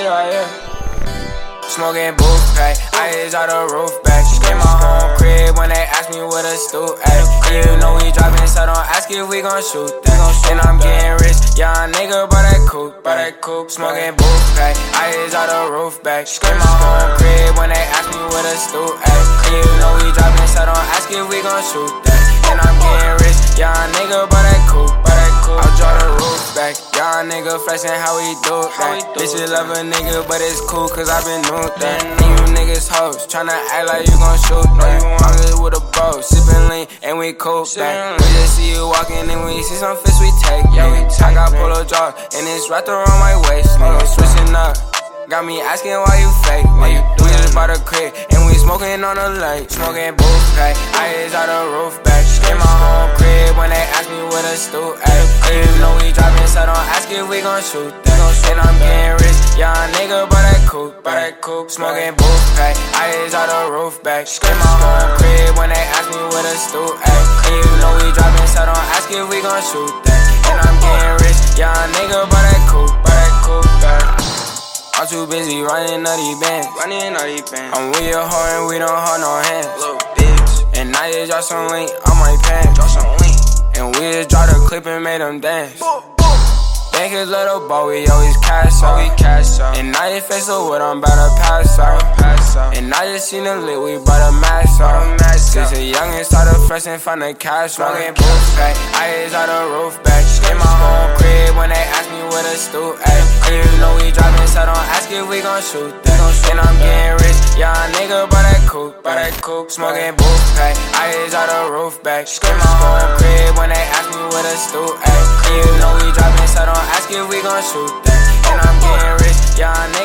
Did right here. Smoking booth pack, is out the roof back. In my home crib when they ask me what a stoop at. And you know we driving, so don't ask if we gon' shoot that. And I'm getting rich, young nigga, but that coupe, but that coupe. Smoking booth pack, is out the roof back. In my home crib when they ask me what a stoop at. And you know we driving, so don't ask if we gon' shoot that. And I'm getting rich, young nigga, but that coupe. Nigga flexing how we do that. Bitches love a nigga, but it's cool cause I been new that. And you niggas hoes, tryna act like you gon' shoot that. I'm just with a bro, sippin' lean, and we cool that. We just see you walking, and we see some fish, we take it. I got polo jaw, and it's wrapped around my waist. Nigga, switching up. Got me asking why you fake, why you do just bought a crib, and we smoking on the lake, smoking booth pack. I is out the roof back, in my home crib when they ask me what a stoop at. You know we driving, don't ask if we gon' shoot that. And I'm getting rich, young nigga, but that coupe, but that coupe, smoking booth pack. I is out the roof back, in my home crib when they ask me what a stoop at. You know we driving, so don't ask if we gon' shoot that. And I'm getting rich, young nigga, but that coupe, but that coupe, back. I'm too busy running nutty bands. Running nutty bands. I'm with your hoe and we don't hold no hands. Little bitch. And now you drop some link on my pants. Drop some link. And we just dropped a clip and made them dance. Think his little boy, we always cash out. We cash out. And now you face of what I'm about to pass out. Pass out. And I just seen the lit, we bought a mask out. Since a youngin' started fresh and find the cash out. Smoking booth pack, I is out the roof back. In my home crib when they ask me what a stoop at. And you know we driving, so don't ask if we gon' shoot that. And I'm getting rich, young nigga, but that coupe, but that coupe. Smoking booth pack, I out the roof back. In my home crib when they ask me what a stoop at. And you know we driving, so don't ask if we gon' shoot that. And I'm getting rich, that coupe.